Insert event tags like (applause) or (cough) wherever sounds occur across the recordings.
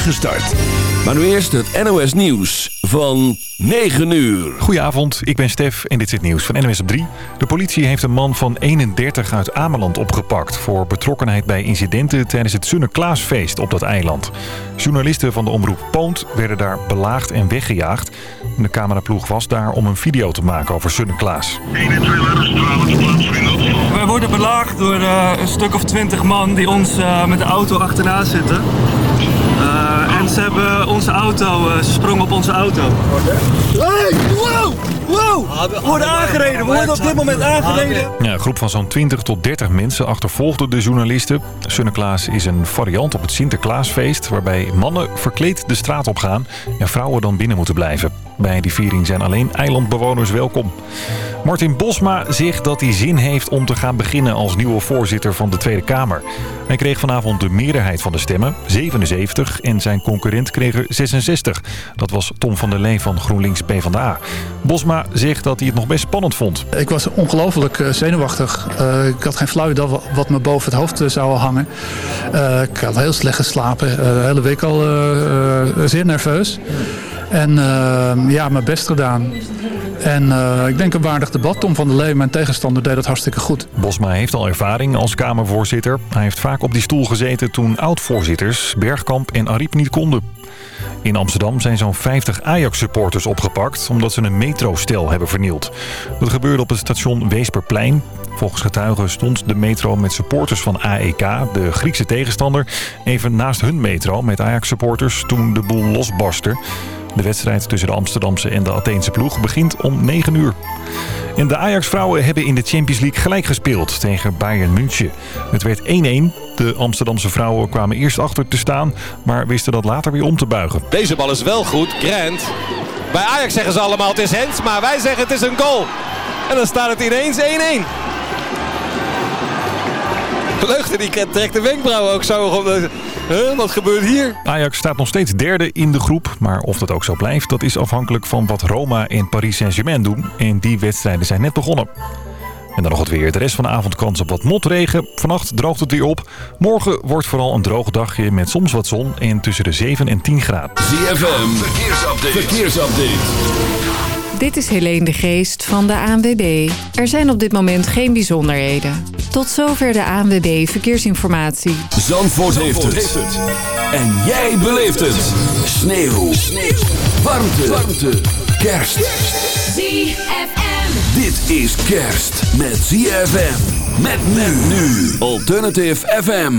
start. Maar nu eerst het NOS Nieuws van 9 uur. Goedenavond, ik ben Stef en dit is het nieuws van NOS op 3. De politie heeft een man van 31 uit Ameland opgepakt... voor betrokkenheid bij incidenten tijdens het Sunne-Klaasfeest op dat eiland. Journalisten van de omroep Poont werden daar belaagd en weggejaagd. De cameraploeg was daar om een video te maken over Sunne-Klaas. 1 en 2 letters 12 plaatsvinden. Wij worden belaagd door eh, een stuk of twintig man die ons eh, met de auto achterna zitten. Ze hebben onze auto, eh, ze sprongen op onze auto. Hey, wow! We worden aangereden, we worden op dit moment aangereden. Ja, een groep van zo'n 20 tot 30 mensen achtervolgde de journalisten. Sunneklaas is een variant op het Sinterklaasfeest... waarbij mannen verkleed de straat op gaan en vrouwen dan binnen moeten blijven. Bij die viering zijn alleen eilandbewoners welkom. Martin Bosma zegt dat hij zin heeft om te gaan beginnen als nieuwe voorzitter van de Tweede Kamer. Hij kreeg vanavond de meerderheid van de stemmen, 77, en zijn concurrent kreeg er 66. Dat was Tom van der Lee van GroenLinks PvdA. Bosma zegt dat hij het nog best spannend vond. Ik was ongelooflijk eh, zenuwachtig. Uh, ik had geen flauw idee wat me boven het hoofd uh, zou hangen. Uh, ik had heel slecht geslapen. de hele week al zeer nerveus. En ja, mijn best gedaan. En uh, ik denk een waardig debat. Tom van der Lee, mijn tegenstander, deed dat hartstikke goed. Bosma heeft al ervaring als Kamervoorzitter. Hij heeft vaak op die stoel gezeten toen oud-voorzitters Bergkamp en Ariep niet konden. In Amsterdam zijn zo'n 50 Ajax-supporters opgepakt... omdat ze een metrostel hebben vernield. Dat gebeurde op het station Weesperplein. Volgens getuigen stond de metro met supporters van AEK, de Griekse tegenstander... even naast hun metro met Ajax-supporters toen de boel losbarstte. De wedstrijd tussen de Amsterdamse en de Atheense ploeg begint om 9 uur. En de Ajax-vrouwen hebben in de Champions League gelijk gespeeld tegen Bayern München. Het werd 1-1. De Amsterdamse vrouwen kwamen eerst achter te staan, maar wisten dat later weer om te buigen. Deze bal is wel goed. Grant. Bij Ajax zeggen ze allemaal het is Hens, maar wij zeggen het is een goal. En dan staat het ineens 1-1. Leugde die trekt de wenkbrauwen ook zo. Huh, wat gebeurt hier? Ajax staat nog steeds derde in de groep. Maar of dat ook zo blijft, dat is afhankelijk van wat Roma en Paris Saint-Germain doen. En die wedstrijden zijn net begonnen. En dan nog het weer. De rest van de avond kans op wat motregen. Vannacht droogt het weer op. Morgen wordt vooral een droog dagje met soms wat zon en tussen de 7 en 10 graden. ZFM, verkeersupdate. verkeersupdate. Dit is Helene de Geest van de ANWB. Er zijn op dit moment geen bijzonderheden. Tot zover de ANWB Verkeersinformatie. Zandvoort, heeft, het. En jij beleeft het. Sneeuw. Sneeuw. Warmte. Warmte. Kerst. ZFM. Dit is kerst met ZFM. Met men nu. Alternative FM.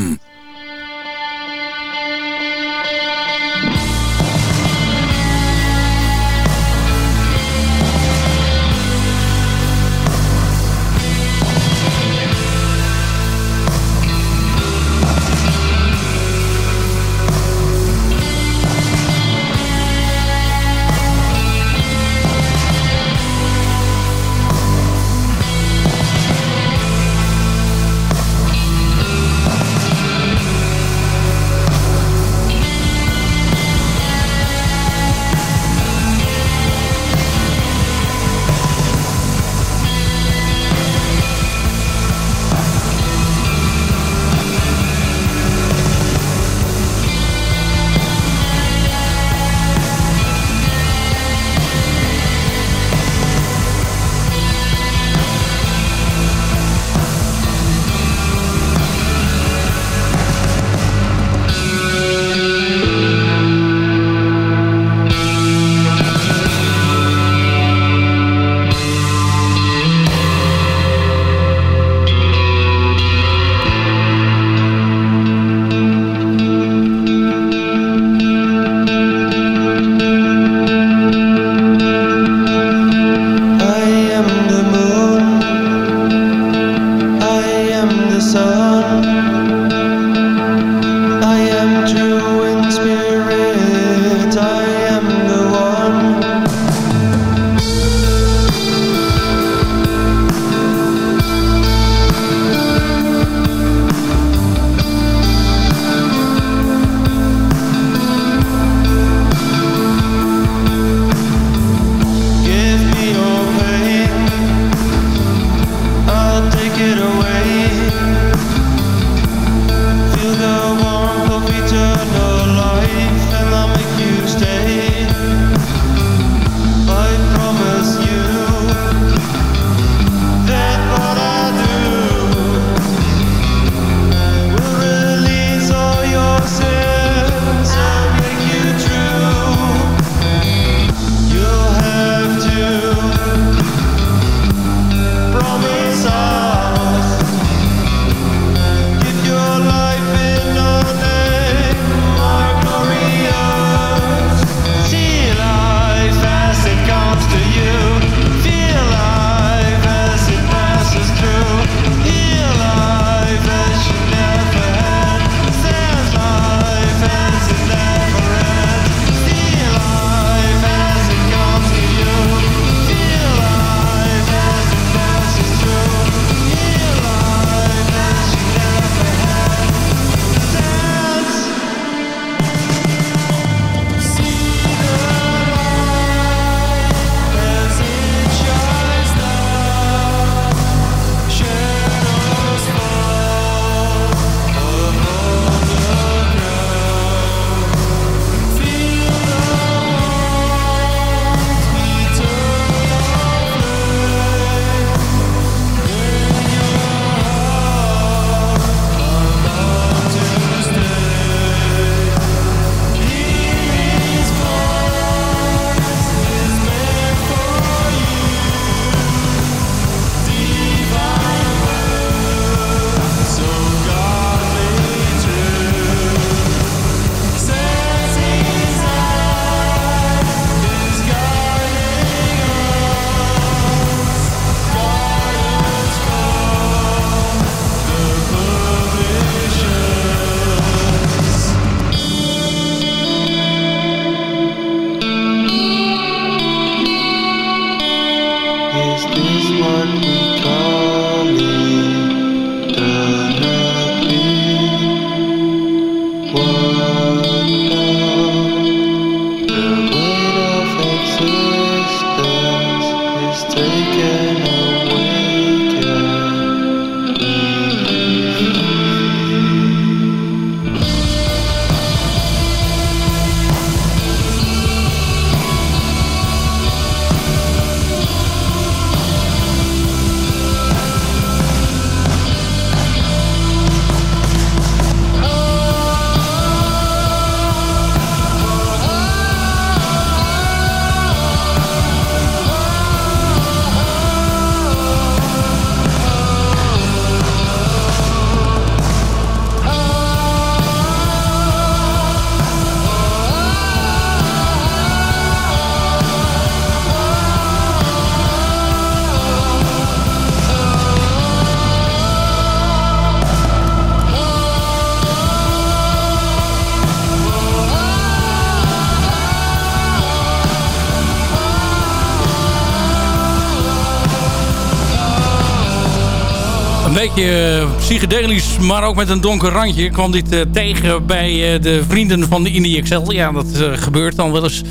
Beetje eh, psychedelisch, maar ook met een donker randje. Kwam dit eh, tegen bij eh, de vrienden van de Indie Excel. Ja, dat gebeurt dan wel eens.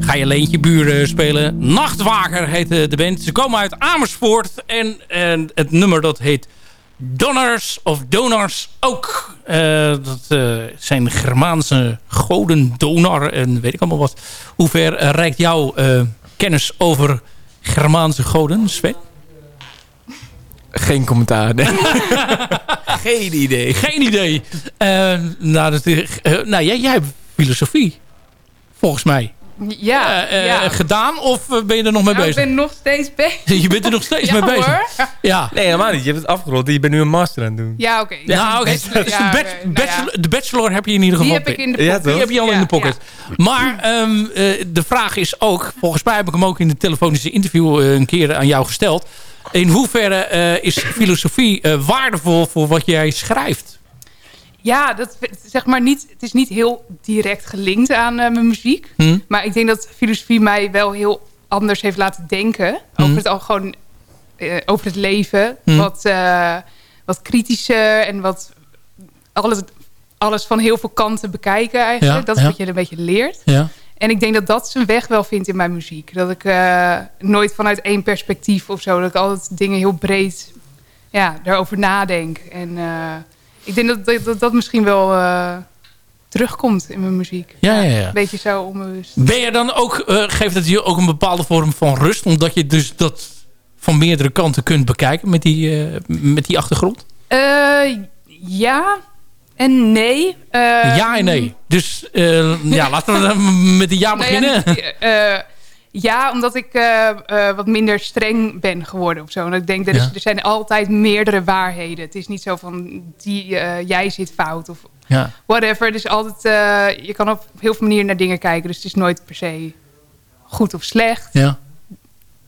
Ga je leentje buren spelen. Nachtwaker heet de band. Ze komen uit Amersfoort. En, en het nummer dat heet Donors of Donors ook. dat zijn Germaanse goden, donor en weet ik allemaal wat. Hoe ver reikt jouw kennis over Germaanse goden, Sven? Geen commentaar. (laughs) Geen idee. Geen idee. Uh, nou, dat, uh, nou jij, jij hebt filosofie. Volgens mij. Ja, uh, ja, Gedaan of ben je er nog mee nou, bezig? Ik ben nog steeds bezig. (laughs) je bent er nog steeds ja, mee bezig? Hoor. Ja. Nee, helemaal niet. Je hebt het afgerond en je bent nu een master aan het doen. Ja, oké. Okay. Ja, oké. Okay. Dus ja, de, okay. bachelor, nou de, bachelor, heb je in ieder geval. Die heb ik in de pocket. Die heb je al in de pocket. Maar um, de vraag is ook... Volgens mij heb ik hem ook in de telefonische interview een keer aan jou gesteld in hoeverre uh, is filosofie uh, waardevol voor wat jij schrijft? Ja, dat, zeg maar niet, het is niet heel direct gelinkt aan uh, mijn muziek. Hm. Maar ik denk dat filosofie mij wel heel anders heeft laten denken. Over het al gewoon over het leven. Hm. Wat, wat kritischer en wat alles, alles van heel veel kanten bekijken eigenlijk. Ja, dat is ja. wat je een beetje leert. Ja. En ik denk dat dat zijn weg wel vindt in mijn muziek. Dat ik uh, nooit vanuit één perspectief of zo... dat ik altijd dingen heel breed ja, daarover nadenk. En uh, ik denk dat dat, dat, dat misschien wel uh, terugkomt in mijn muziek. Ja, ja, ja. Een beetje zo onbewust. Ben je dan ook... geeft het je ook een bepaalde vorm van rust? Omdat je dus dat van meerdere kanten kunt bekijken met die, met die achtergrond? ja... En nee. Uh, ja en nee. Dus uh, (laughs) ja, laten we met de ja beginnen. Nou ja, uh, ja, omdat ik wat minder streng ben geworden of zo. En ik denk, er, is, ja. er zijn altijd meerdere waarheden. Het is niet zo van, die, jij zit fout of ja. whatever. Het is altijd, je kan op heel veel manieren naar dingen kijken. Dus het is nooit per se goed of slecht. Ja.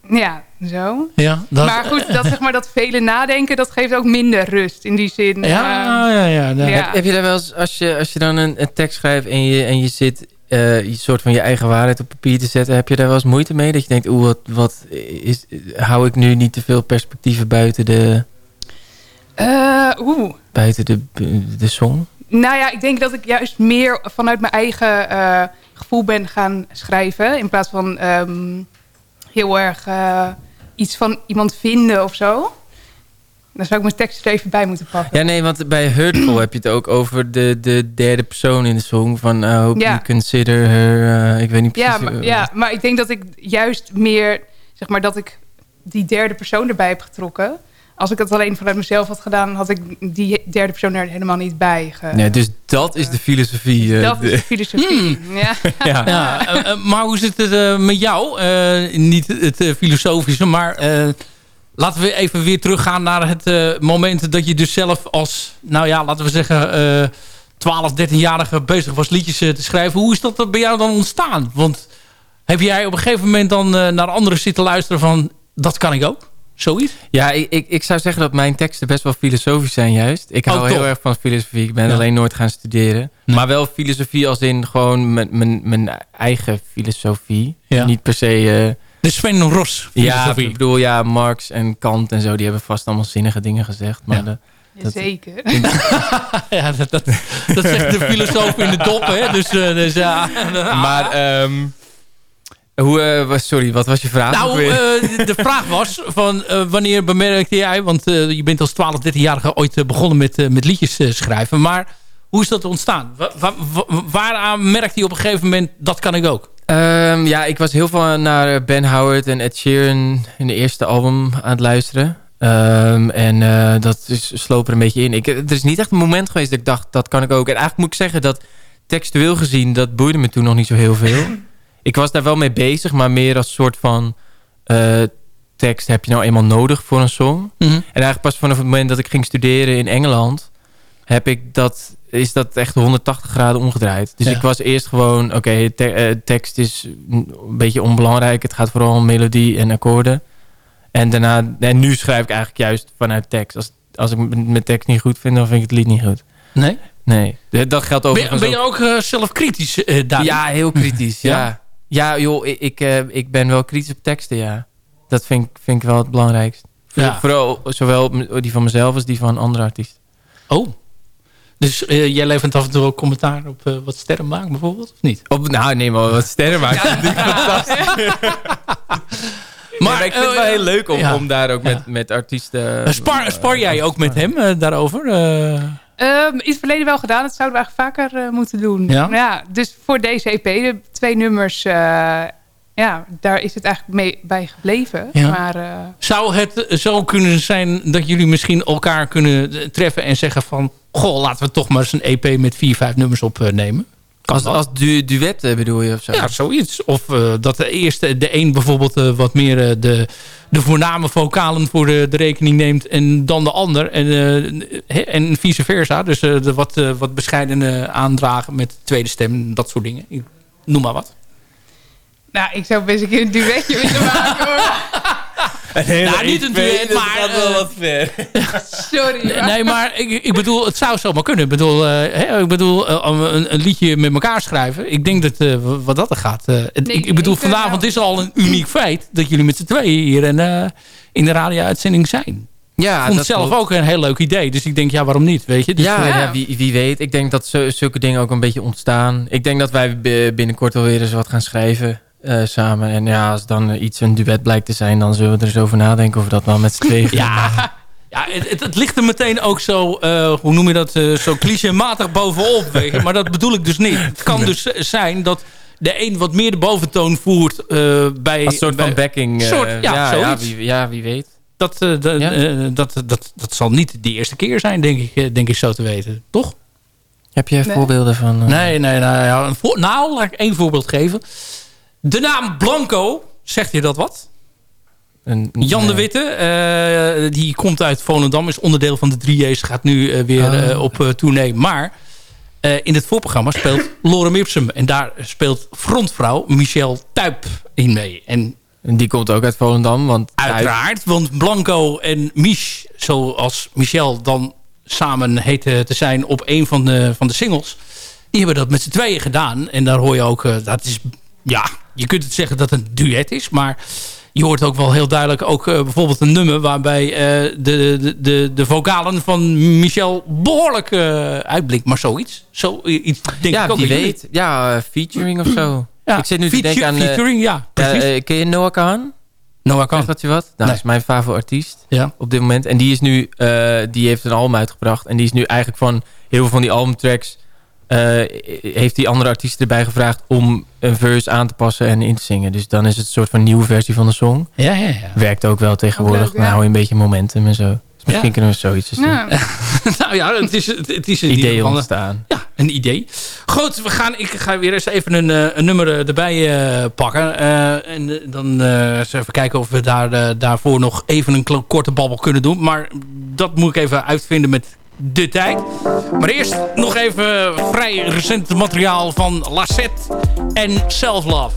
Ja, zo. Ja, dat, maar goed, dat, zeg maar, dat vele nadenken, dat geeft ook minder rust in die zin. Ja, uh, ja, ja, ja. Heb, heb, je daar wel eens, als je, als je dan een, een tekst schrijft en je, en je zit uh, je soort van je eigen waarheid op papier te zetten, heb je daar wel eens moeite mee? Dat je denkt, oeh, wat, wat is, hou ik nu niet te veel perspectieven buiten de... Uh, oeh. Buiten de, de song? Nou ja, ik denk dat ik juist meer vanuit mijn eigen uh, gevoel ben gaan schrijven. In plaats van um, heel erg uh, iets van iemand vinden of zo. Dan zou ik mijn tekst er even bij moeten pakken. Ja, nee, want bij Hurtful heb je het ook over de, de derde persoon in de song. Van uh, hope Ja. you consider her... uh, ik weet niet precies... Ja maar, ja, maar ik denk dat ik juist meer, zeg maar, dat ik die derde persoon erbij heb getrokken. Als ik het alleen vanuit mezelf had gedaan, had ik die derde persoon er helemaal niet bij. Ge... Ja, dus dat is de filosofie. uh, dat de- is de filosofie. (laughs) Ja. (laughs) ja. Ja, eh, eh, maar hoe zit het eh, met jou? Eh, niet het eh, filosofische, maar eh, laten we even weer teruggaan naar het eh, moment dat je dus zelf als, nou ja, laten we zeggen, eh 12, 13-jarige bezig was liedjes eh, te schrijven. Hoe is dat bij jou dan ontstaan? Want heb jij op een gegeven moment dan eh, naar anderen zitten luisteren van, dat kan ik ook? Zoiets? Ja, ik, ik, ik zou zeggen dat mijn teksten best wel filosofisch zijn juist. Ik hou Oh, heel erg van filosofie. Ik ben Ja. alleen nooit gaan studeren. Nee. Maar wel filosofie als in gewoon mijn, mijn, mijn eigen filosofie. Ja. Niet per se... eh, De Sven Ros ja, ik bedoel, ja, Marx en Kant en zo... die hebben vast allemaal zinnige dingen gezegd. Maar Ja. de- Dat- Zeker. (laughs) Ja, dat, dat, dat zegt de (laughs) filosoof in de dop, hè? Dus, eh, dus ja. maar, ehm, hoe, was- sorry, wat was je vraag? Nou, eh, de vraag was van eh, wanneer bemerkte jij... want je bent als 12, 13-jarige ooit begonnen met, met liedjes schrijven. Maar hoe is dat ontstaan? Wa- wa- wa- waaraan merkte je op een gegeven moment... dat kan ik ook? Ehm, ja, ik was heel veel naar Ben Howard en Ed Sheeran in de eerste album aan het luisteren. Ehm, en dat is, sloop er een beetje in. Ik, er is niet echt een moment geweest dat ik dacht, dat kan ik ook. En eigenlijk moet ik zeggen dat textueel gezien, dat boeide me toen nog niet zo heel veel. Ik was daar wel mee bezig, maar meer als soort van... eh, tekst heb je nou eenmaal nodig voor een song. Mhm. En eigenlijk pas vanaf het moment dat ik ging studeren in Engeland... heb ik dat, is dat echt 180 graden omgedraaid. Dus Ja. ik was eerst gewoon... oké, te- eh, tekst is een beetje onbelangrijk. Het gaat vooral om melodie en akkoorden. En, daarna, en nu schrijf ik eigenlijk juist vanuit tekst. Als, als ik mijn tekst niet goed vind, dan vind ik het lied niet goed. Nee? Nee, dat geldt Ben, overigens ben je ook- ook eh, zelf kritisch daarin? Ja, heel kritisch, Ja? ja. Ja, joh, ik, ik, eh, ik ben wel kritisch op teksten, ja. Dat vind, ik- vind ik wel het belangrijkst. Ja. Vooral zowel die van mezelf als die van andere artiesten. Oh. Dus eh, jij levert af en toe ook commentaar op eh, wat sterren maakt bijvoorbeeld, of niet? Op, nou, nee, maar wat sterren (laughs) maakt. ik fantastisch. (laughs) Maar, Maar, ik vind het wel heel leuk om, ja. om daar ook Ja. met, met artiesten... Spar, spar jij ook met hem daarover? Eh, Ehm, in het verleden wel gedaan. Dat zouden we eigenlijk vaker eh, moeten doen. Ja? dus voor deze EP, de twee nummers... eh, ja, daar is het eigenlijk mee bij gebleven. Ja. Maar eh, Zou het zo kunnen zijn dat jullie misschien elkaar kunnen treffen en zeggen van... Goh, laten we toch maar eens een EP met vier, vijf nummers opnemen? Als, dat? als du duet eh, bedoel je of zo? Ja, zoiets. Of eh, dat de eerste, de een bijvoorbeeld eh, wat meer de, de voorname vocalen voor de, de rekening neemt en dan de ander. En, eh, en vice versa. Dus eh, de wat, eh, wat bescheidene aandragen met tweede stem, dat soort dingen. Ik Noem maar wat. nou, ik zou best een keer een duetje willen maken hoor. (laughs) Nou, niet een duet, dat maar... gaat wel eh, wat ver. (laughs) Sorry. Nee, maar- nee, maar ik, ik bedoel, het zou zomaar kunnen. Ik bedoel, eh, hè, ik bedoel eh, een, een liedje met elkaar schrijven. Ik denk dat eh, wat dat er gaat. eh, Nee, ik, ik bedoel, ik, vanavond nou- is al een uniek feit dat jullie met z'n tweeën hier en, eh, in de radio-uitzending zijn. Ja, ik vond dat het zelf klopt. ook een heel leuk idee. Dus ik denk, ja, waarom niet? Weet je? Dus, ja, ja wie, wie weet. Ik denk dat zo- zulke dingen ook een beetje ontstaan. Ik denk dat wij binnenkort wel weer eens wat gaan schrijven eh, samen. En ja, als dan iets een duet blijkt te zijn... dan zullen we er eens over nadenken of we dat wel met z'n tweeën (laughs) gaan Ja, ja het, het, het ligt er meteen ook zo, eh, hoe noem je dat, eh, zo clichématig bovenop. Weet je? Maar dat bedoel ik dus niet. Het kan dus zijn dat de een wat meer de boventoon voert eh, bij... Als soort bij- van backing. eh, soort- ja, ja, ja, wie, ja, wie weet. Dat, de- Ja. dat, dat, dat zal niet de eerste keer zijn, denk ik, denk ik zo te weten. Toch? Heb je Nee. voorbeelden van... Nee, nee, nou, ja, een voor- nou, laat ik één voorbeeld geven. De naam Blanco, zegt je dat wat? een- Jan de. Witte, eh, die komt uit Volendam, is onderdeel van de 3J's, gaat nu eh, weer Oh. eh, op tournee. Maar in het voorprogramma speelt (laughs) Lorem Ipsum. En daar speelt frontvrouw Michelle Tuip in mee. En En die komt ook uit Volendam, want... uiteraard, want Blanco en Mich, zoals Michelle dan samen heten te zijn op een van de, van de singles... die hebben dat met z'n tweeën gedaan. En daar hoor je ook, dat is, ja, je kunt het zeggen dat het een duet is, maar... Je hoort ook wel heel duidelijk ook eh, bijvoorbeeld een nummer... waarbij eh, de, de, de, de vocalen van Michel behoorlijk eh uitblinkt. Maar zoiets. Zoiets denk ja, ik ook. wie jullie- weet. Ja, featuring of zo. Ja, ik zit nu te feature- denken aan... Featuring, ja, ken je Noah Khan? Noah. Zegt dat je wat? Nou, Nee. is mijn favoriete artiest Ja. op dit moment. En die is nu, die heeft een album uitgebracht. En die is nu eigenlijk van heel veel van die albumtracks... eh, heeft die andere artiesten erbij gevraagd om een verse aan te passen en in te zingen. Dus dan is het een soort van nieuwe versie van de song. Ja, ja, ja. Werkt ook wel tegenwoordig. Ook leuk, ja. Dan hou je een beetje momentum en zo. Dus misschien Ja. kunnen we zoiets eens doen. nou, (laughs) nou ja, het is, het, het is Ideeën geval- ontstaan. Ja, een idee. Goed, we gaan, ik ga weer eens even een, eh, een nummer eh, erbij eh, pakken. Eh, en dan eh, eens even kijken of we daar, daarvoor nog even een korte babbel kunnen doen. Maar dat moet ik even uitvinden met de tijd. Maar eerst nog even vrij recent materiaal van Lassette en Self Love.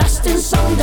Dust and some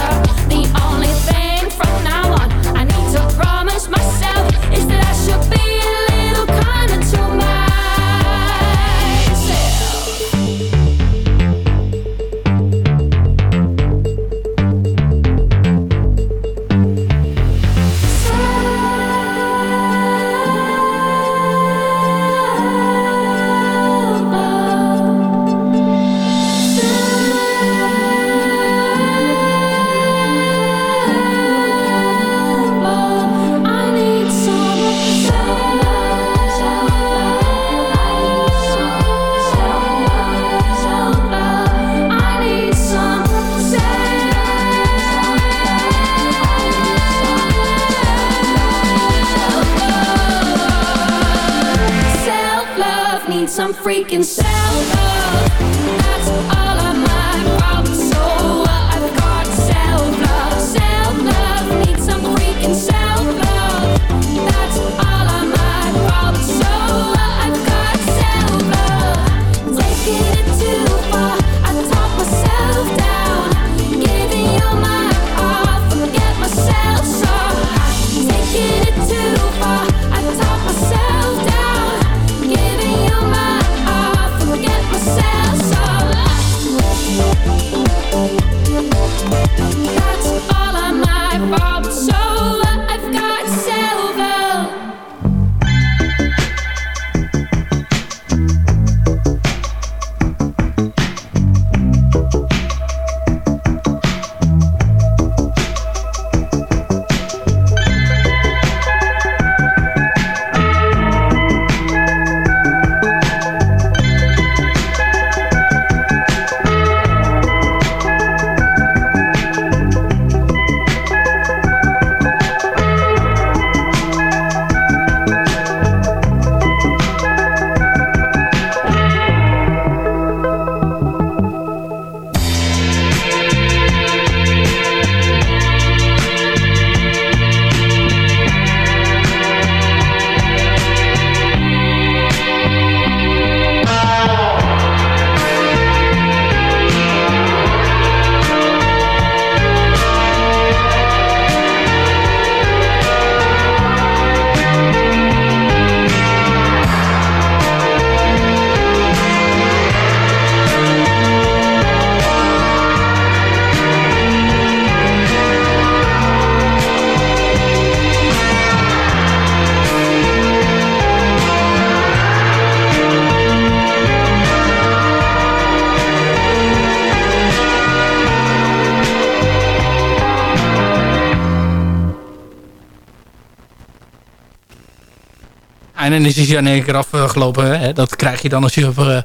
En dan is hij in één keer afgelopen. Hè? Dat krijg je dan als je op eh,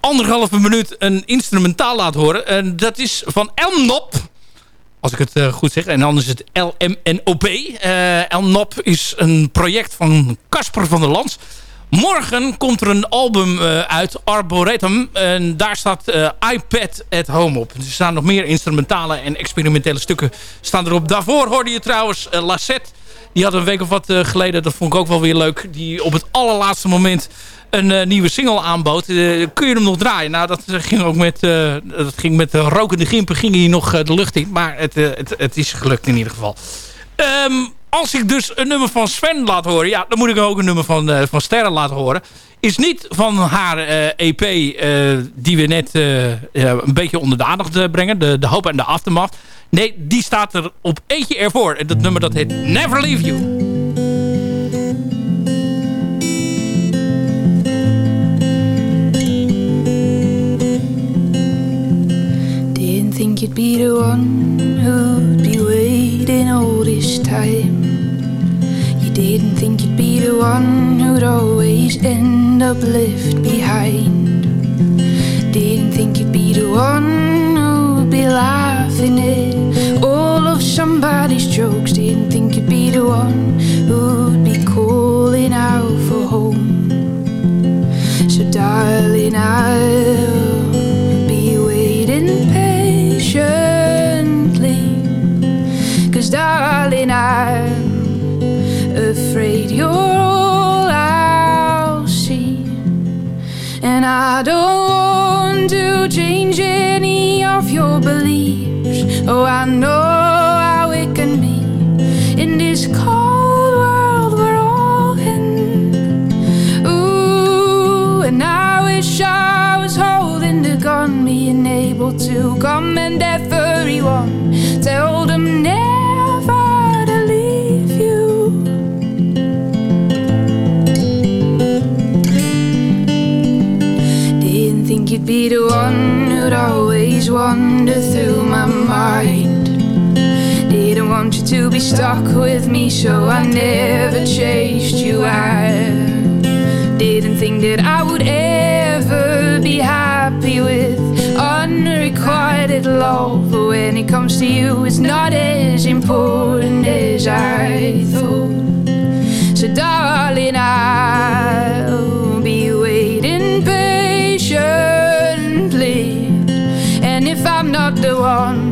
anderhalve minuut een instrumentaal laat horen. En dat is van Elnop. Als ik het eh, goed zeg. En anders is het LMNOP. Eh Elnop is een project van Casper van der Lans. Morgen komt er een album uit, Arboretum. En daar staat iPad at Home op. Er staan nog meer instrumentale en experimentele stukken staan erop. Daarvoor hoorde je trouwens uh, Lassette. Die had een week of wat eh, geleden, dat vond ik ook wel weer leuk... die op het allerlaatste moment een eh, nieuwe single aanbood. Eh, kun je hem nog draaien? Nou, dat ging ook met, eh, dat ging met de rokende gimpen ging hij nog de lucht in. Maar het, het, het is gelukt in ieder geval. Ehm, als ik dus een nummer van Sven laat horen... ja, dan moet ik ook een nummer van, van Sterren laten horen. Is niet van haar EP eh, die we net een beetje onder de aandacht brengen. De, de Hoop en de Aftermath. Nee, die staat er op eentje ervoor. En dat nummer dat heet Never Leave You. Didn't think you'd be the one who'd be waiting all this time. You didn't think you'd be the one who'd always end up left behind. Didn't think you'd be the one who'd be laughing at somebody's jokes. Didn't think you'd be the one who'd be calling out for home. So, darling, I'll be waiting patiently. Cause, darling, I'm afraid you're all I'll see. And I don't want to change any of your beliefs. Oh, I know. And everyone tell them never to leave you. Didn't think you'd be the one who'd always wander through my mind. Didn't want you to be stuck with me, so I never chased you out. Didn't think that I would ever be happy with unrequited love. But when it comes to you, it's not as important as I thought. So, darling, I'll be waiting patiently. And if I'm not the one,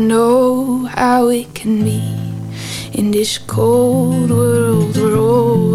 know how it can be in this cold world we're all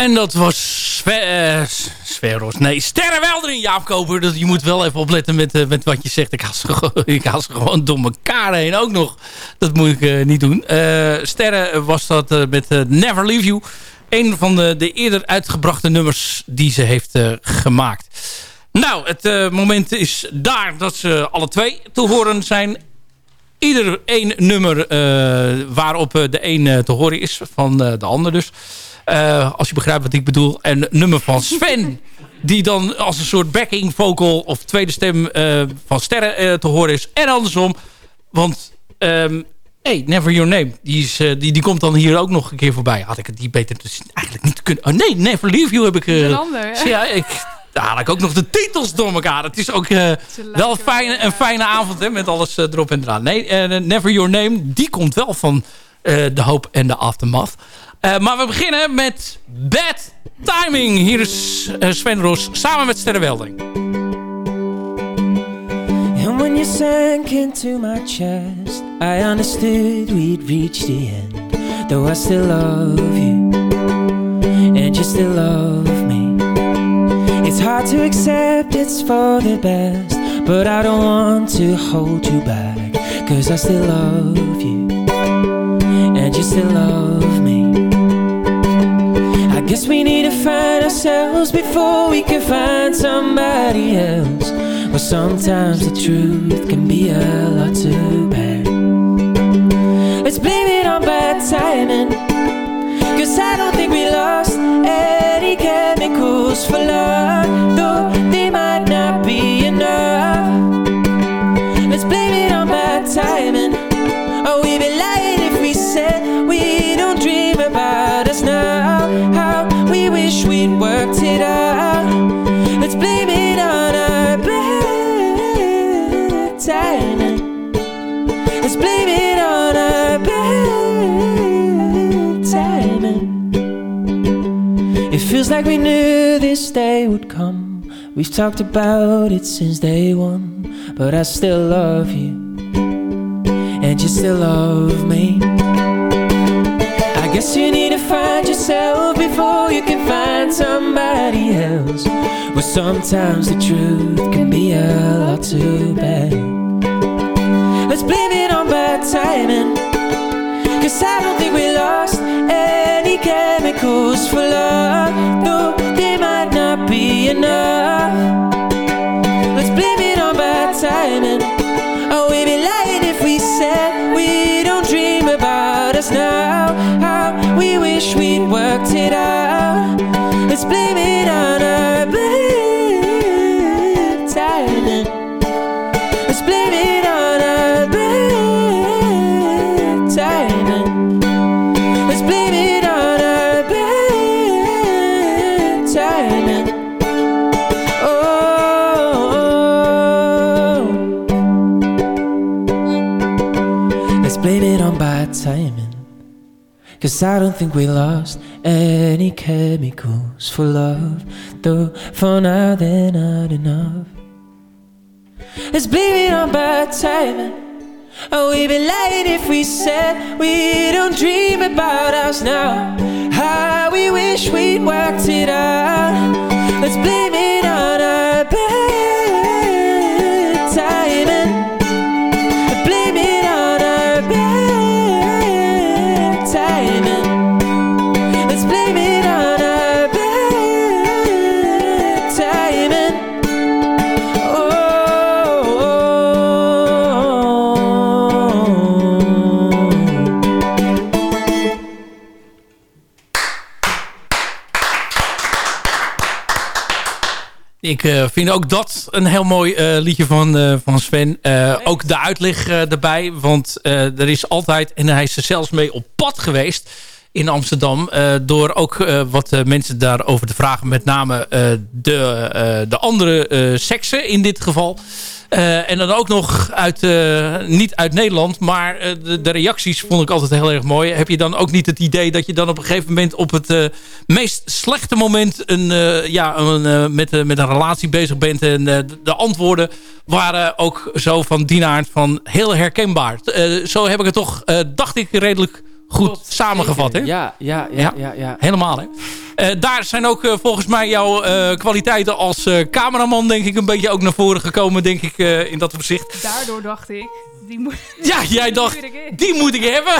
En dat was Sve eh, Sveros. Nee, Sterrenweldering, Jaap Koper. Dat, je moet wel even opletten met, eh, met wat je zegt. Ik haal, ze (laughs) gewoon, door elkaar heen ook nog. Dat moet ik eh, niet doen. Sterren was dat met Never Leave You. Een van de, de eerder uitgebrachte nummers die ze heeft gemaakt. Nou, het moment is daar dat ze alle twee te horen zijn. Ieder één nummer waarop de een te horen is van de ander dus. Eh, als je begrijpt wat ik bedoel. En nummer van Sven. Die dan als een soort backing vocal of tweede stem eh, van Sterren eh, te horen is. En andersom. Want ehm hey, Never Your Name. Die, is, die, die komt dan hier ook nog een keer voorbij. Had ik het die beter dus eigenlijk niet kunnen... Oh nee, Never Leave You heb ik... Een ander, hè? Ja, ik... Daar had ik ook nog de titels door elkaar. Het is ook wel een fijne, een fijne avond hè, met alles erop en eraan. Nee, Never Your Name, die komt wel van The Hope en The Aftermath. Eh, maar we beginnen met Bad Timing. Hier is eh, Sven Roos samen met Sterrenwelding. And when you sank into my chest, I understood we'd reached the end. Though I still love you, and you still love me. It's hard to accept it's for the best, but I don't want to hold you back. Cause I still love you, and you still love guess we need to find ourselves before we can find somebody else. Well, sometimes the truth can be a lot too bad. Let's blame it on bad timing. Cause I don't think we lost any chemicals for love. Though they might not be enough. Let's blame like we knew this day would come. We've talked about it since day one, but I still love you, and you still love me. I guess you need to find yourself before you can find somebody else. Well, sometimes the truth can be a lot too bad. Let's blame it on bad timing. Cause I don't think we lost any chemicals for love. Though they might not be enough. Let's blame it on bad timing. Oh, we'd be lying if we said we don't dream about us now. How we wish we'd worked it out. Let's blame it on our bad Cause I don't think we lost any chemicals for love. Though for now they're not enough. Let's blame it on bad timing. Oh, we'd be lying if we said we don't dream about us now. How we wish we'd worked it out. Ik eh, vind ook dat een heel mooi eh, liedje van, eh, van Sven. Ook de uitleg erbij. Want er is altijd, en hij is er zelfs mee op pad geweest in Amsterdam. door ook wat mensen daarover te vragen. Met name de, de andere seksen in dit geval. Eh, en dan ook nog uit, eh, niet uit Nederland, maar eh, de, de reacties vond ik altijd heel erg mooi. Heb je dan ook niet het idee dat je dan op een gegeven moment op het meest slechte moment een, ja, een, met, met een relatie bezig bent? En de- de antwoorden waren ook zo van dienaard van heel herkenbaar. Zo heb ik het toch, dacht ik, redelijk goed samengevat. Hè? Ja, ja, ja, ja, ja. Helemaal, hè? Eh, daar zijn ook eh, volgens mij jouw eh, kwaliteiten als eh, cameraman, denk ik, een beetje ook naar voren gekomen, denk ik, eh, in dat opzicht. Daardoor dacht ik, die moet... Ja, jij dacht, die moet ik hebben.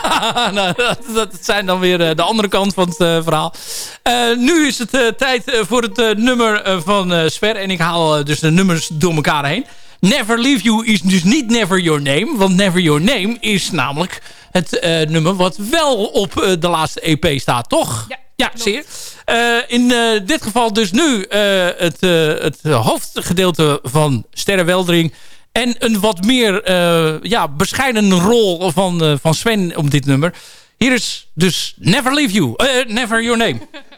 (laughs) nou, dat, dat zijn dan weer de andere kant van het eh, verhaal. Eh, nu is het eh, tijd voor het nummer van eh, Sver. En ik haal dus de nummers door elkaar heen. Never Leave You is dus niet Never Your Name. Want Never Your Name is namelijk het eh, nummer wat wel op eh, de laatste EP staat, toch? Ja, ja zeer. Eh, in dit geval dus nu het, het hoofdgedeelte van Sterrenweldering... En een wat meer ja, bescheiden rol van, van Sven op dit nummer. Hier is dus Never Leave You. Never Your Name. (laughs)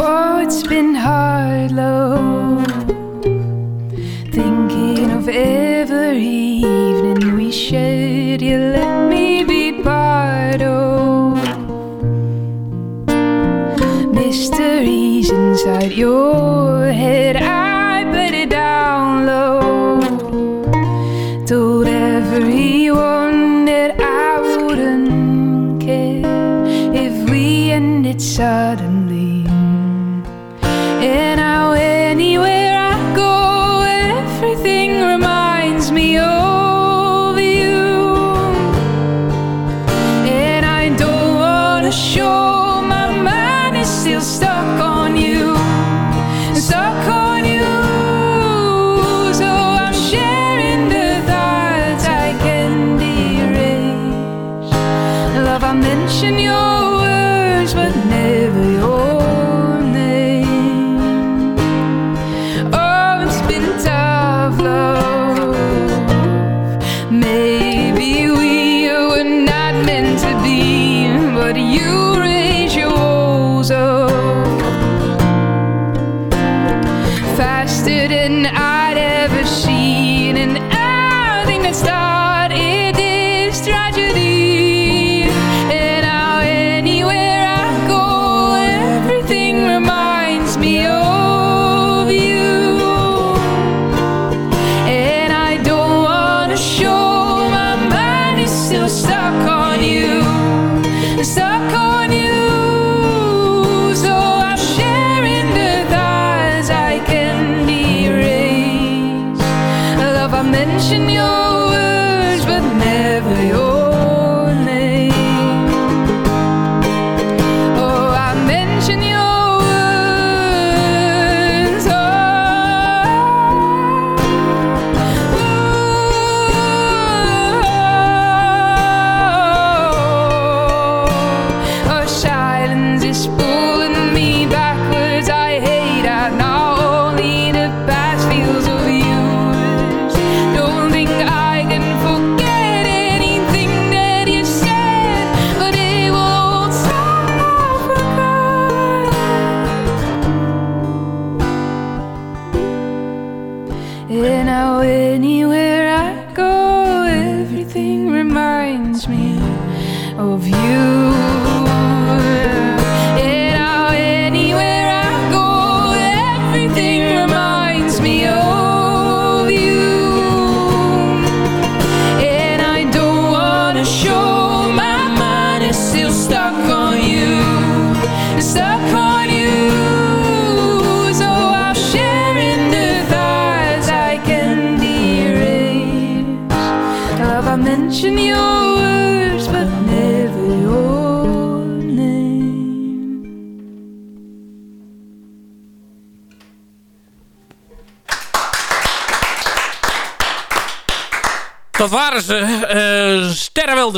Oh, it's been hard, love. Thinking of every evening we shared. You let me be part of mysteries inside your head. shut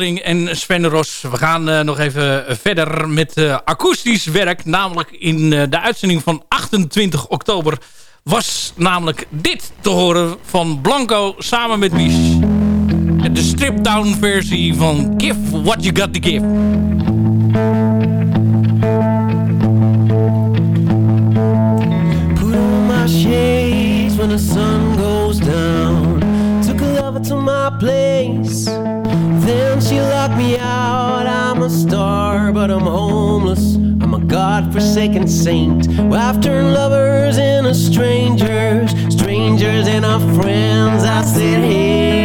En Sven Ros. We gaan eh, nog even verder met eh, akoestisch werk. Namelijk in eh, de uitzending van 28 oktober was namelijk dit te horen van Blanco samen met Mies. De strip-down versie van Give What You Got To Give. When the sun goes down. Took to my place. Then she locked me out. I'm a star, but I'm homeless. I'm a god-forsaken saint. Well, I've turned lovers into strangers, strangers and our friends. I said, hey,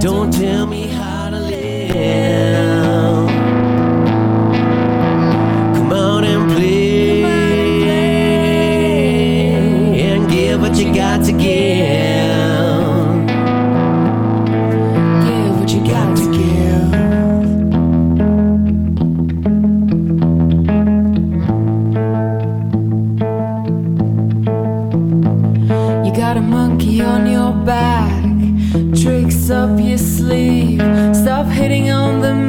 don't tell me how to live. Come out and play and give what you got to. Give Stop hitting on the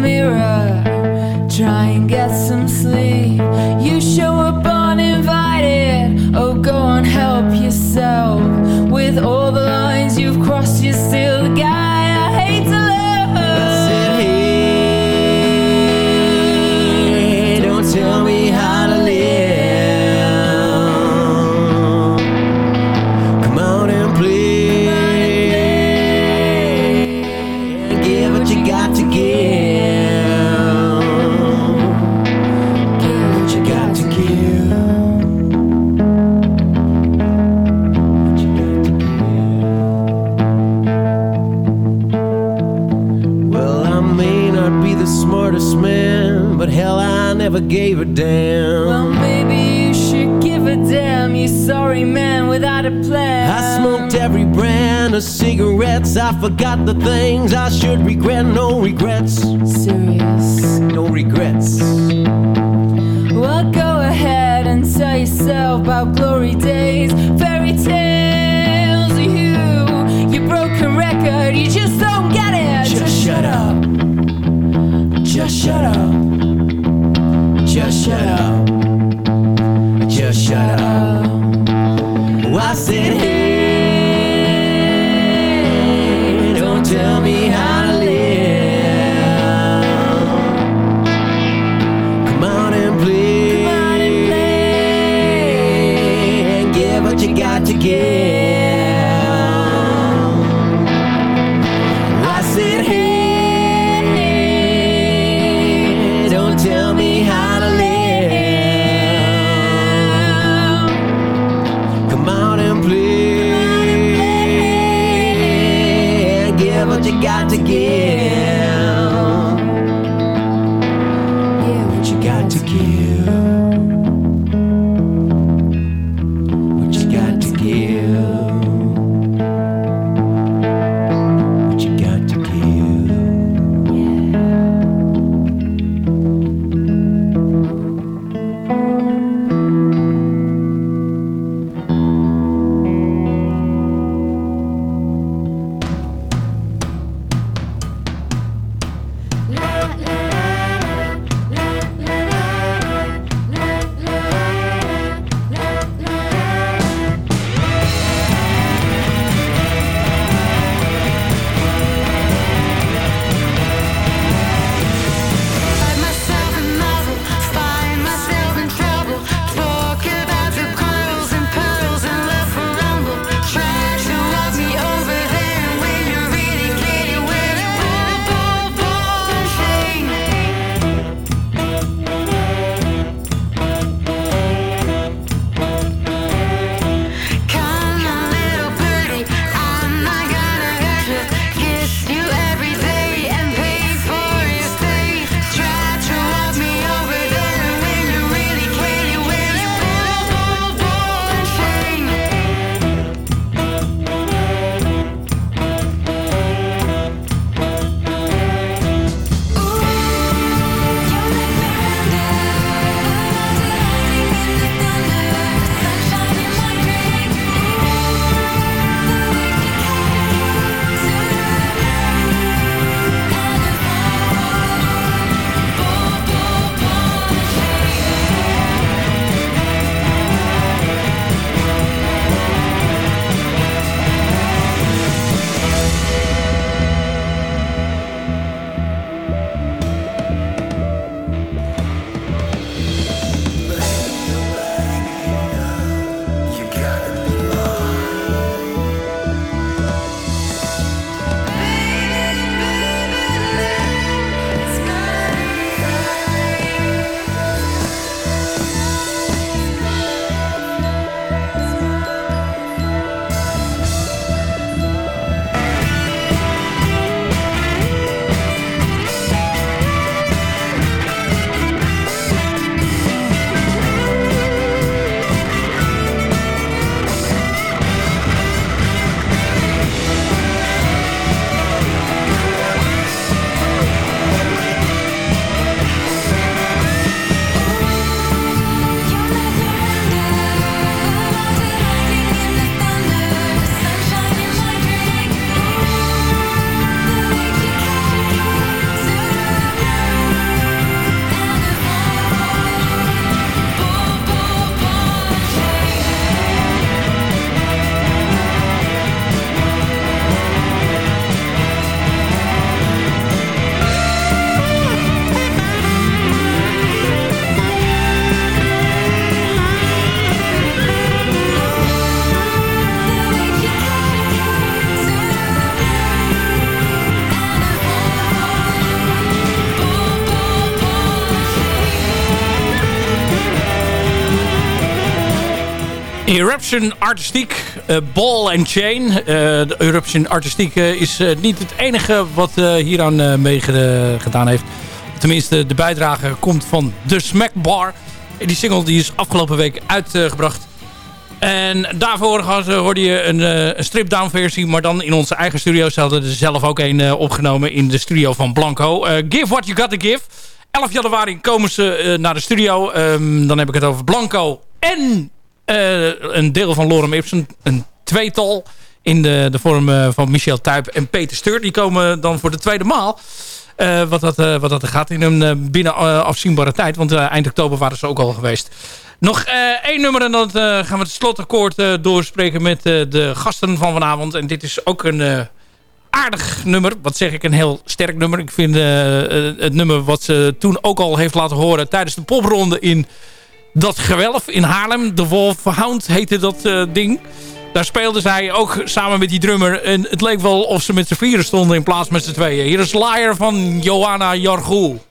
never gave a damn. Well, maybe you should give a damn, you sorry man without a plan. I smoked every brand of cigarettes. I forgot the things I should regret. No regrets. Serious. No regrets. Well, go ahead and tell yourself about glory days, fairy tales. You, you broken record, you just don't get it. Just shut up. Just shut up. Just shut up. Just shut up. Eruption Artistiek, eh, Ball and Chain. Eh, Eruption Artistiek eh, is niet het enige wat hieraan eh, meegedaan heeft. Tenminste, de bijdrage komt van The Smack Bar. Die single die is afgelopen week uitgebracht. En daarvoor hoorde je een, een strip-down versie, maar dan in onze eigen studio. Ze hadden er zelf ook een opgenomen in de studio van Blanco. Give what you got to give. 11 januari komen ze naar de studio. Ehm, dan heb ik het over Blanco en een deel van Lorem Ipsum. Een tweetal in de, de vorm eh, van Michel Tuyp en Peter Steur. Die komen dan voor de tweede maal. Eh, wat, dat, eh, wat dat gaat in een eh, binnen eh, afzienbare tijd. Want eh, eind oktober waren ze ook al geweest. Nog eh, één nummer en dan eh, gaan we het slotakkoord eh, doorspreken met eh, de gasten van vanavond. En dit is ook een eh, aardig nummer. Wat zeg ik, een heel sterk nummer. Ik vind eh, eh, het nummer wat ze toen ook al heeft laten horen tijdens de popronde in dat gewelf in Haarlem. De Wolfhound heette dat eh, ding. Daar speelden zij ook samen met die drummer. En het leek wel of ze met z'n vieren stonden in plaats met z'n tweeën. Hier is Liar van Johanna Jargoel.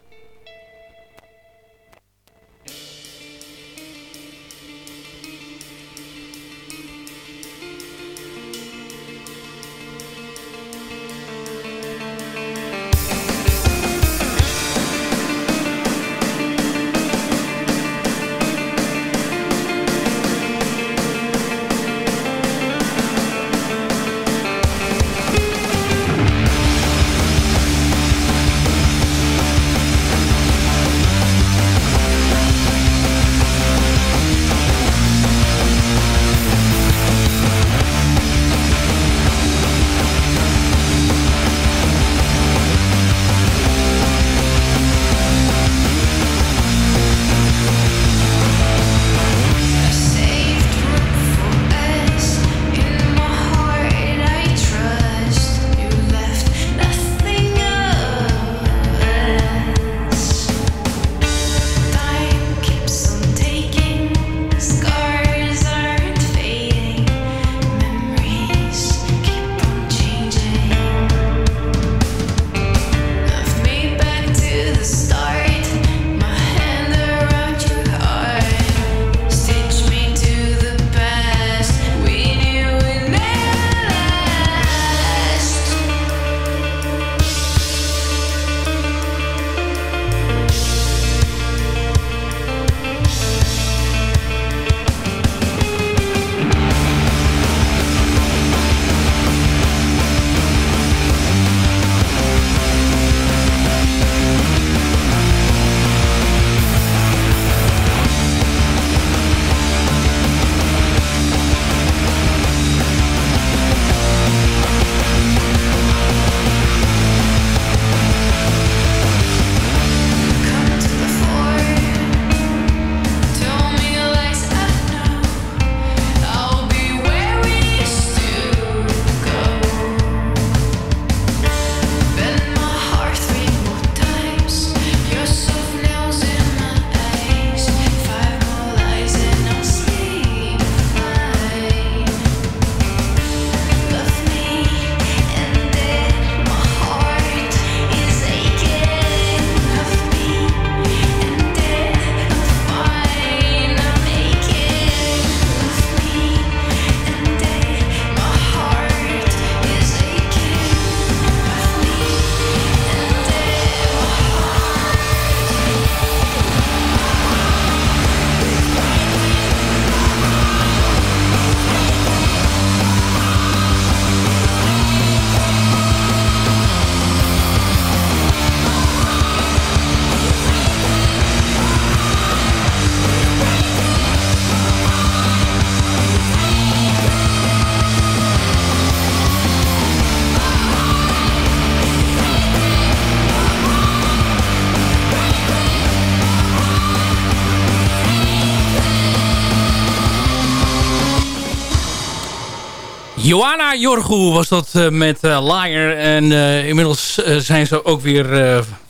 Johanna Jorgoe was dat eh, met eh, Liar. En eh, inmiddels zijn ze ook weer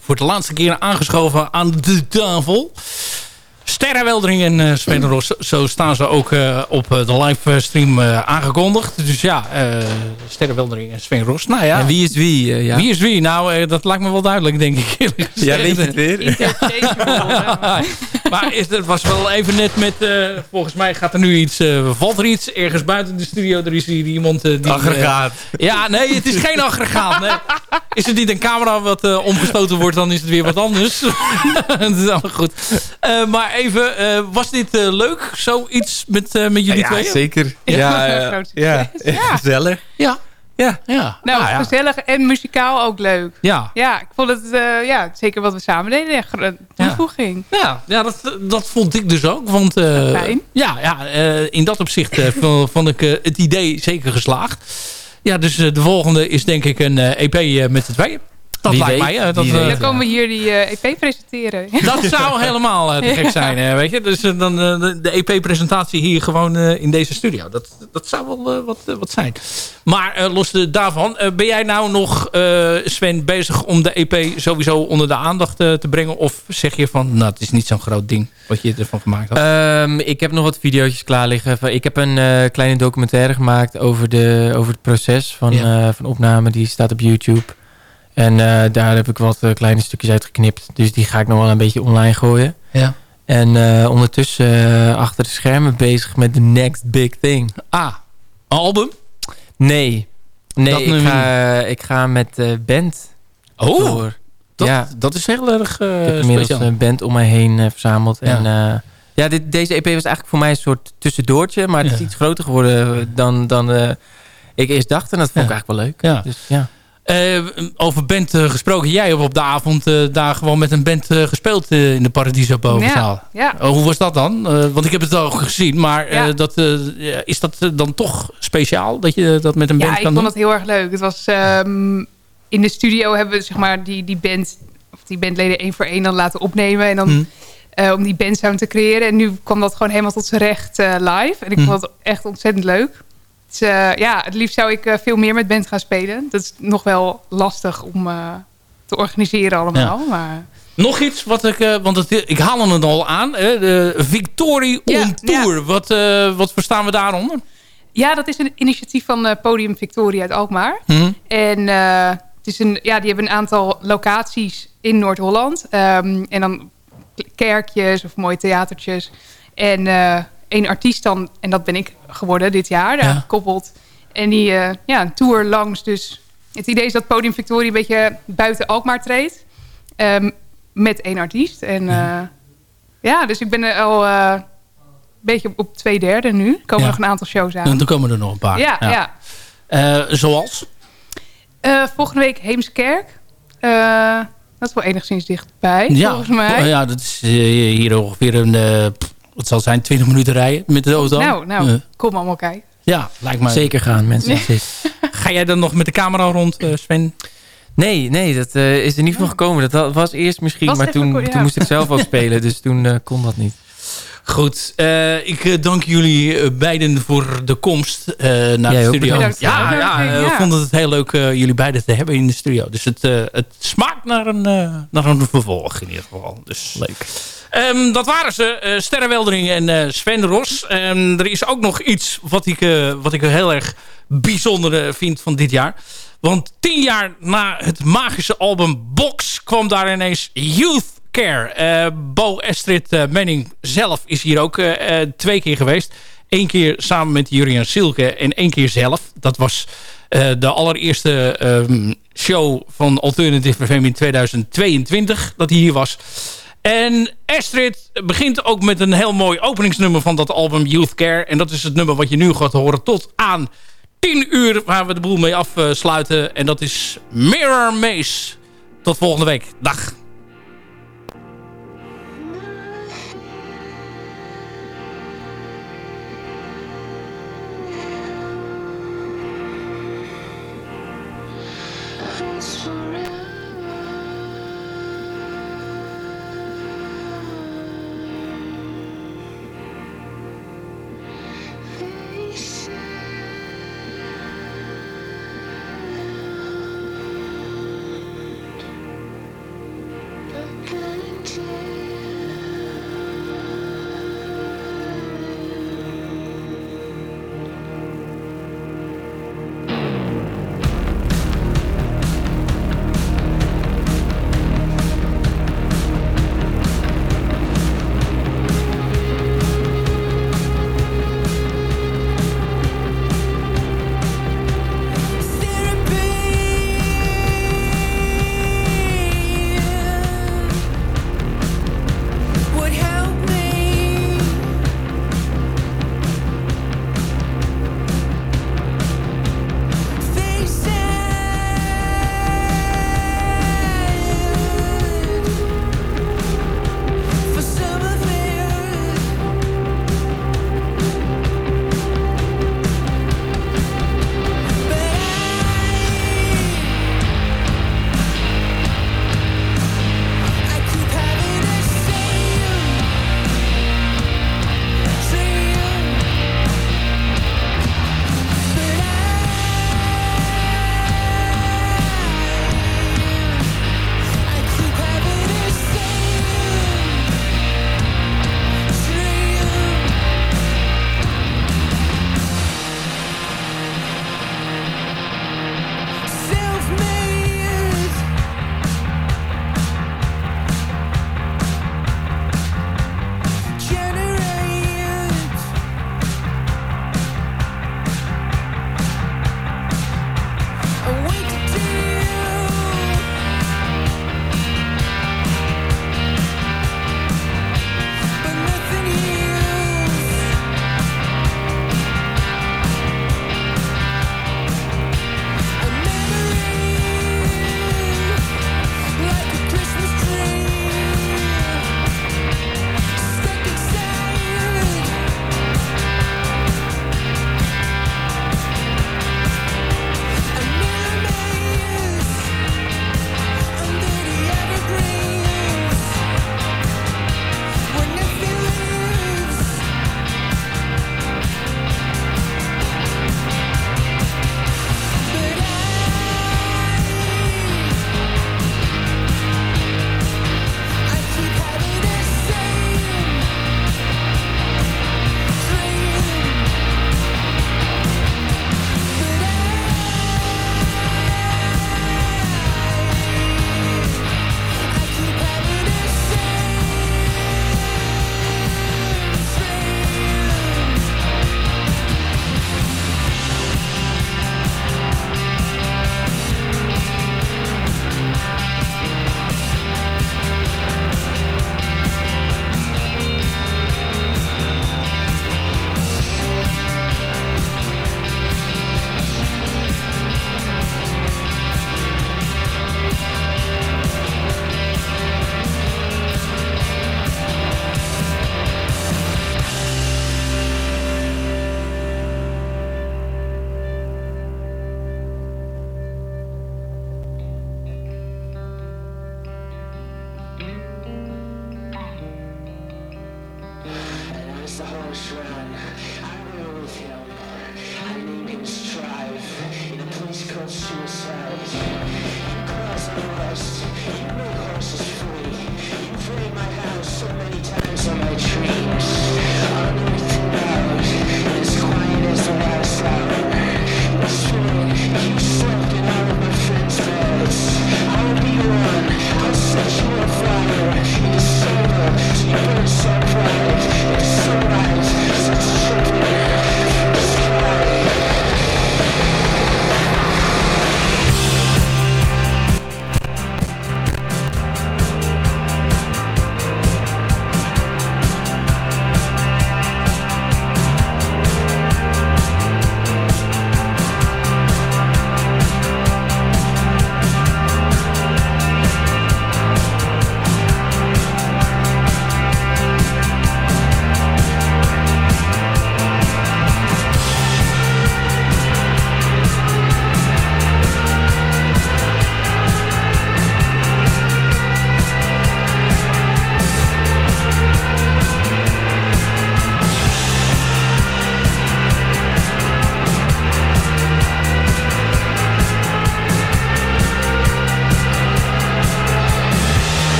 voor de laatste keer aangeschoven aan de tafel. Sterre Weldering en eh Sven Ros, zo staan ze ook eh, op eh, de livestream eh aangekondigd. Dus ja, eh Sterre Weldering en Sven Ros. Nou ja. En wie is wie? ja. Wie is wie? Nou, dat lijkt me wel duidelijk, denk ik. eerlijk Ja, gezegd. weet je het weer? Ja. (laughs) Maar is, het was wel even net met... eh, volgens mij gaat er nu iets... eh, valt er iets ergens buiten de studio? Er is hier iemand... die, Aggregaat. ja, nee, het is geen aggregaat. Nee. Is het niet een camera wat eh, omgestoten wordt, dan is het weer wat anders. (laughs) dat is allemaal goed. Eh, maar even, eh, was dit eh, leuk? Zoiets met, eh, met jullie Ja, twee? zeker. Ja, Ja, ja. (laughs) Ja. gezellig. Ja. Ja. Ja. Nou, ja. gezellig en muzikaal ook leuk. Ja. Ja, ik vond het, eh, ja, zeker wat we samen deden, echt een toevoeging. Ja, ja dat, dat vond ik dus ook. Want eh, Fijn. ja, ja eh, in dat opzicht eh, vond, vond ik eh, het idee zeker geslaagd. Ja, dus de volgende is denk ik een eh, EP eh, met z'n tweeën. Dat Wie lijkt weet, mij. dat, eh. Dan komen we hier die eh, EP presenteren. (laughs) dat zou helemaal eh, te gek zijn, weet je. Dus dan de, EP-presentatie hier gewoon eh, in deze studio. Dat, dat zou wel wat, wat zijn. Maar eh, los de- daarvan, ben jij nou nog, eh, Sven, bezig om de EP sowieso onder de aandacht te brengen? Of zeg je van, nou, het is niet zo'n groot ding wat je ervan gemaakt had? Ehm, ik heb nog wat video's klaar liggen. Ik heb een eh, kleine documentaire gemaakt over, de, over het proces van, Ja. eh, van opname. Die staat op YouTube. En eh, daar heb ik wat eh, kleine stukjes uit geknipt. Dus die ga ik nog wel een beetje online gooien. Ja. En eh, ondertussen achter de schermen bezig met the next big thing. Ah, een album? Nee. Nee, Dat ik, ga, ik ga met band Oh, door. dat, ja, dat is heel erg ik heb inmiddels een band om mij heen verzameld. Ja. En ja, dit, deze EP was eigenlijk voor mij een soort tussendoortje. Maar het is iets groter geworden dan, dan ik eerst dacht. En dat vond ik eigenlijk wel leuk. Ja. Dus, ja. Eh, over band eh, gesproken. Jij hebt op de avond eh, daar gewoon met een band gespeeld in de Paradiso bovenzaal. Ja, ja. Hoe was dat dan? Want ik heb het al gezien. Maar Ja. dat, is dat dan toch speciaal dat je dat met een band Ja, ik kan vond doen? het heel erg leuk. Het was, ehm, in de studio hebben we zeg maar, die, die, band, of die bandleden één voor één dan laten opnemen. En dan, Hm. eh, om die bandsound te creëren. En nu kwam dat gewoon helemaal tot zijn recht live. En ik Hm. vond het echt ontzettend leuk. Dus, eh, ja, het liefst zou ik eh, veel meer met band gaan spelen. Dat is nog wel lastig om eh, te organiseren allemaal. Maar... Nog iets wat ik... eh, want het, ik haal het al aan. Hè, de Victory Ja, on Tour. Wat, wat verstaan we daaronder? Ja, dat is een initiatief van eh, Podium Victoria uit Alkmaar. Hm? En het is een, ja, die hebben een aantal locaties in Noord-Holland. Ehm, en dan kerkjes of mooie theatertjes. En één artiest dan, en dat ben ik geworden dit jaar, daar Ja. gekoppeld. En die, eh, ja, een tour langs. Dus het idee is dat Podium Victoria een beetje buiten Alkmaar treedt. Ehm, met één artiest. En ja, ja dus ik ben er al eh, een beetje op, op twee derde nu. Er komen Ja. nog een aantal shows aan. Dan komen er nog een paar. Ja, ja. Eh, zoals? Eh, volgende week Heemskerk. Eh, dat is wel enigszins dichtbij, volgens mij. oh, ja, dat is eh, hier ongeveer een... wat zal het zijn? 20 minuten rijden met de auto? nou, nou Eh, kom allemaal kijken. ja, lijkt mij. Zeker gaan, mensen. Ja. (laughs) Ga jij dan nog met de camera rond, eh, Sven? Nee, nee, dat eh, is er niet van gekomen. Dat was eerst misschien, Was maar toen, ja. toen moest ik zelf ook (laughs) spelen. Dus toen eh, kon dat niet. Goed, eh, ik eh, dank jullie eh, beiden voor de komst eh, naar Jij de ook studio. bedankt. Ja, ja, we Ja. vonden het heel leuk eh, jullie beiden te hebben in de studio. Dus het, eh, het smaakt naar een, eh, naar een vervolg in ieder geval. Dus, Leuk. Ehm, dat waren ze, eh Sterre Weldering en eh, Sven Ros. Ehm, er is ook nog iets wat ik, eh, wat ik heel erg bijzonder eh, vind van dit jaar. Want tien jaar na het magische album Box kwam daar ineens Youth Care. Eh, Bo Estrid eh, Manning zelf is hier ook eh, twee keer geweest. Eén keer samen met Jurian Silke en één keer zelf. Dat was de allereerste ehm, show van Alternative FM in 2022 dat hij hier was. En Astrid begint ook met een heel mooi openingsnummer van dat album Youth Care. En dat is het nummer wat je nu gaat horen tot aan 10 uur waar we de boel mee afsluiten. En dat is Mirror Maze. Tot volgende week. Dag.